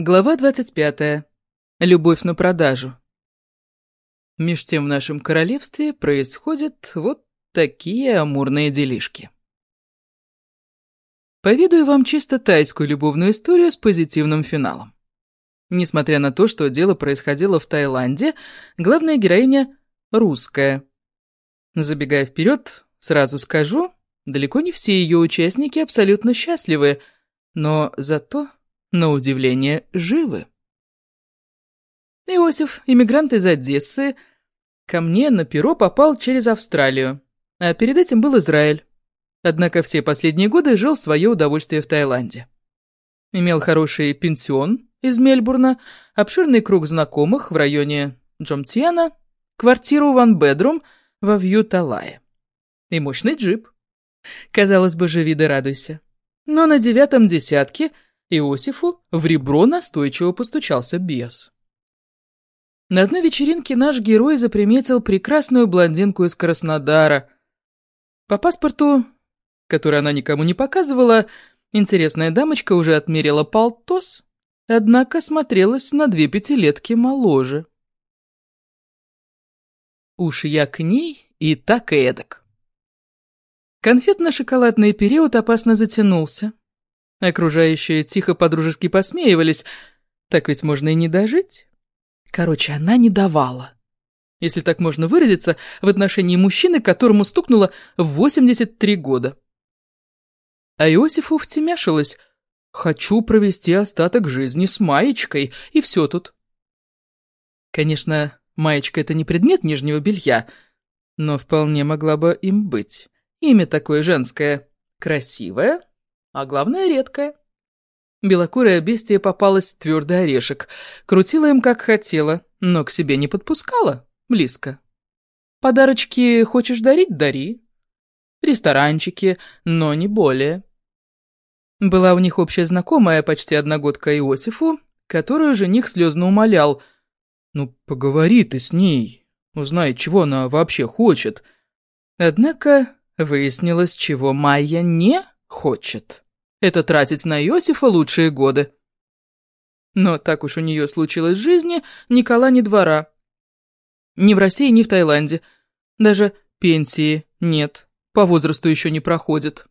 Глава 25. Любовь на продажу. Меж тем в нашем королевстве происходят вот такие амурные делишки. Поведаю вам чисто тайскую любовную историю с позитивным финалом. Несмотря на то, что дело происходило в Таиланде, главная героиня русская. Забегая вперед, сразу скажу, далеко не все ее участники абсолютно счастливы, но зато на удивление, живы. Иосиф, иммигрант из Одессы, ко мне на перо попал через Австралию, а перед этим был Израиль. Однако все последние годы жил в свое удовольствие в Таиланде. Имел хороший пенсион из Мельбурна, обширный круг знакомых в районе Джомтьяна, квартиру Ван Бедрум во Вью-Талае и мощный джип. Казалось бы, живи да радуйся. Но на девятом десятке – Иосифу в ребро настойчиво постучался бес. На одной вечеринке наш герой заприметил прекрасную блондинку из Краснодара. По паспорту, который она никому не показывала, интересная дамочка уже отмерила полтос, однако смотрелась на две пятилетки моложе. Уж я к ней и так эдак. Конфетно-шоколадный период опасно затянулся. Окружающие тихо подружески посмеивались. Так ведь можно и не дожить. Короче, она не давала. Если так можно выразиться, в отношении мужчины, которому стукнуло 83 года. А Иосифу втемяшилось. «Хочу провести остаток жизни с маечкой, и все тут». Конечно, маечка — это не предмет нижнего белья, но вполне могла бы им быть. Имя такое женское. Красивое, а главное редкое. Белокурая бестия попалась в твердый орешек, крутила им как хотела, но к себе не подпускала, близко. Подарочки хочешь дарить – дари. Ресторанчики, но не более. Была у них общая знакомая, почти одногодка Иосифу, которую жених слезно умолял. «Ну, поговори ты с ней, узнай, чего она вообще хочет». Однако выяснилось, чего Майя не хочет. Это тратить на Иосифа лучшие годы. Но так уж у нее случилось в жизни ни кола, ни двора. Ни в России, ни в Таиланде. Даже пенсии нет, по возрасту еще не проходит.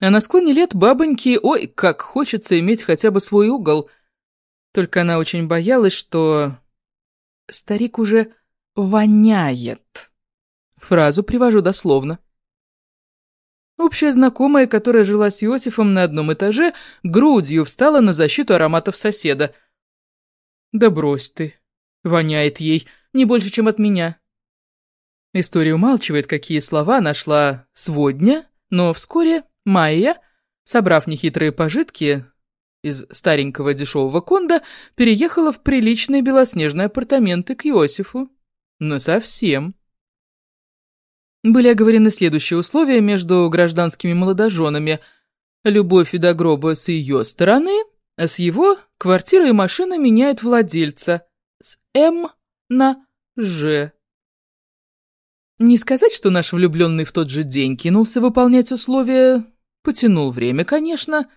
А на склоне лет бабоньки, ой, как хочется иметь хотя бы свой угол. Только она очень боялась, что старик уже воняет. Фразу привожу дословно. Общая знакомая, которая жила с Иосифом на одном этаже, грудью встала на защиту ароматов соседа. «Да брось ты. Воняет ей. Не больше, чем от меня». История умалчивает, какие слова нашла сводня, но вскоре Майя, собрав нехитрые пожитки из старенького дешевого конда, переехала в приличные белоснежные апартаменты к Иосифу. Но совсем. Были оговорены следующие условия между гражданскими молодоженами. Любовь и до гроба с ее стороны, а с его квартира и машина меняют владельца с М на Ж. Не сказать, что наш влюбленный в тот же день кинулся выполнять условия, потянул время, конечно.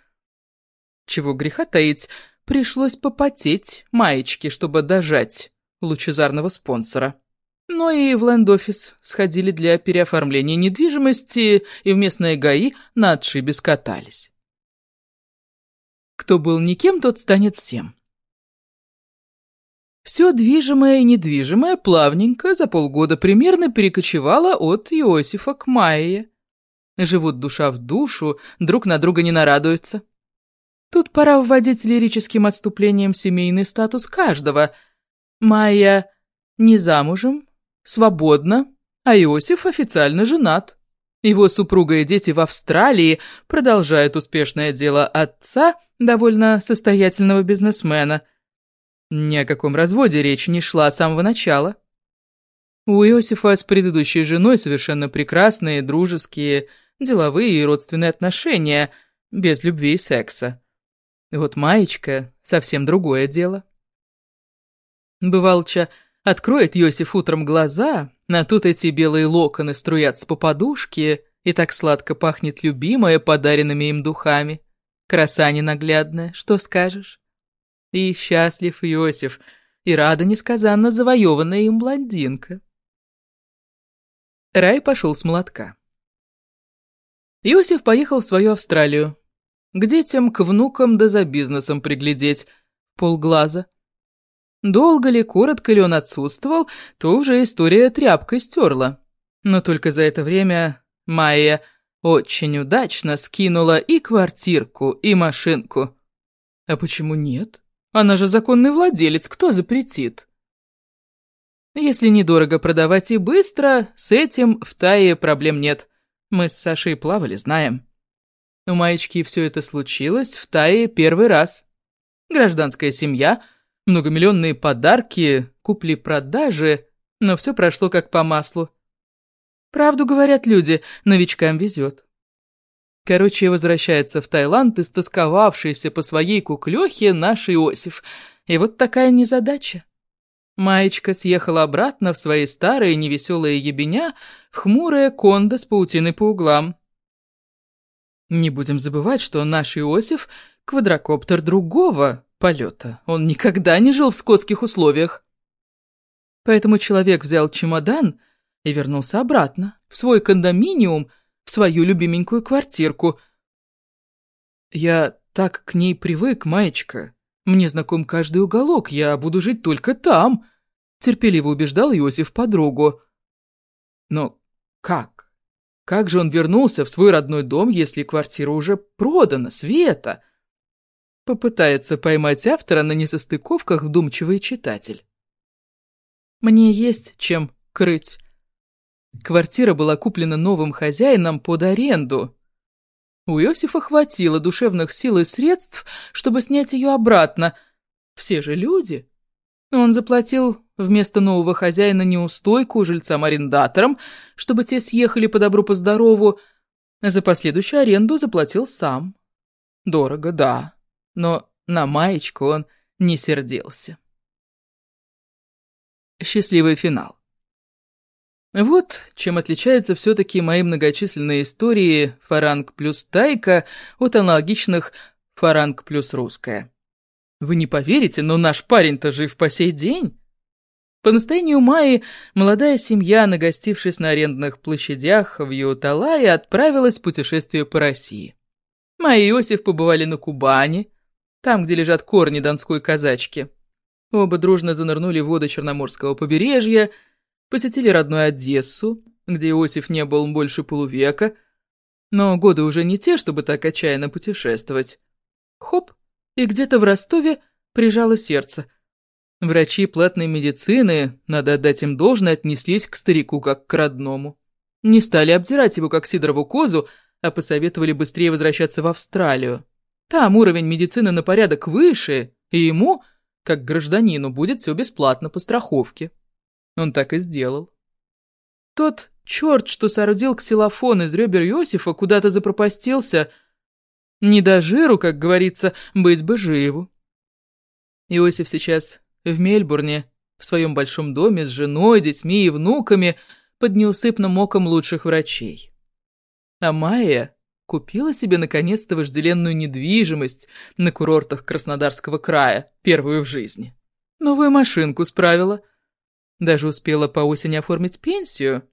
Чего греха таить, пришлось попотеть маечки, чтобы дожать лучезарного спонсора. Но и в ленд-офис сходили для переоформления недвижимости, и в местные ГАИ на отшибе скатались. Кто был никем, тот станет всем. Все движимое и недвижимое плавненько за полгода примерно перекочевало от Иосифа к Майе. Живут душа в душу, друг на друга не нарадуются. Тут пора вводить лирическим отступлением семейный статус каждого. Майя не замужем, свободна, а Иосиф официально женат. Его супруга и дети в Австралии продолжают успешное дело отца, довольно состоятельного бизнесмена. Ни о каком разводе речь не шла с самого начала. У Иосифа с предыдущей женой совершенно прекрасные, дружеские, деловые и родственные отношения, без любви и секса. Вот Маечка — совсем другое дело. Бывалча Откроет Йосиф утром глаза, а тут эти белые локоны струятся по подушке, и так сладко пахнет любимая подаренными им духами. Краса ненаглядная, что скажешь? И счастлив Иосиф, и рада несказанно завоеванная им блондинка. Рай пошел с молотка. Иосиф поехал в свою Австралию. К детям, к внукам да за бизнесом приглядеть. Полглаза. Долго ли, коротко ли он отсутствовал, то уже история тряпкой стерла. Но только за это время Майя очень удачно скинула и квартирку, и машинку. А почему нет? Она же законный владелец, кто запретит? Если недорого продавать и быстро, с этим в Тае проблем нет. Мы с Сашей плавали, знаем. У Маечки все это случилось в Тае первый раз. Гражданская семья, многомиллионные подарки, купли-продажи, но все прошло как по маслу. Правду говорят люди, новичкам везет. Короче, возвращается в Таиланд истосковавшийся по своей куклёхе наш Иосиф. И вот такая незадача. Маечка съехала обратно в свои старые невеселые ебеня, в хмурое кондо с паутиной по углам. Не будем забывать, что наш Иосиф — квадрокоптер другого полета. Он никогда не жил в скотских условиях. Поэтому человек взял чемодан и вернулся обратно, в свой кондоминиум, в свою любименькую квартирку. Я так к ней привык, маечка. Мне знаком каждый уголок, я буду жить только там, терпеливо убеждал Иосиф подругу. Но как? Как же он вернулся в свой родной дом, если квартира уже продана, Света? Попытается поймать автора на несостыковках вдумчивый читатель. Мне есть чем крыть. Квартира была куплена новым хозяином под аренду. У Иосифа хватило душевных сил и средств, чтобы снять ее обратно. Все же люди. Он заплатил вместо нового хозяина неустойку жильцам-арендаторам, чтобы те съехали по добру, по здорову, а за последующую аренду заплатил сам. Дорого, да, но на маечку он не сердился. Счастливый финал. Вот чем отличаются все-таки мои многочисленные истории «Фаранг плюс Тайка» от аналогичных «Фаранг плюс Русская». Вы не поверите, но наш парень-то жив по сей день. По настоянию Майи молодая семья, нагостившись на арендных площадях в Юталае, отправилась в путешествие по России. Майя и Иосиф побывали на Кубани, там, где лежат корни донской казачки. Оба дружно занырнули в воды Черноморского побережья – посетили родную Одессу, где Иосиф не был больше полувека, но годы уже не те, чтобы так отчаянно путешествовать. Хоп, и где-то в Ростове прижало сердце. Врачи платной медицины, надо отдать им должное, отнеслись к старику как к родному. Не стали обдирать его как Сидорову козу, а посоветовали быстрее возвращаться в Австралию. Там уровень медицины на порядок выше, и ему, как гражданину, будет все бесплатно по страховке. Он так и сделал. Тот черт, что соорудил ксилофон из ребер Иосифа, куда-то запропастился. Не до жиру, как говорится, быть бы живу. Иосиф сейчас в Мельбурне, в своем большом доме с женой, детьми и внуками, под неусыпным оком лучших врачей. А Майя купила себе наконец-то вожделенную недвижимость на курортах Краснодарского края, первую в жизни. Новую машинку справила — даже успела по осени оформить пенсию.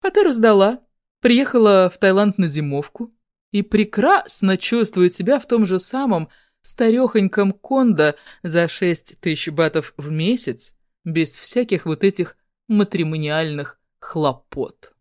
Патеру сдала, приехала в Таиланд на зимовку и прекрасно чувствует себя в том же самом старехоньком кондо за шесть тысяч батов в месяц, без всяких вот этих матримониальных хлопот.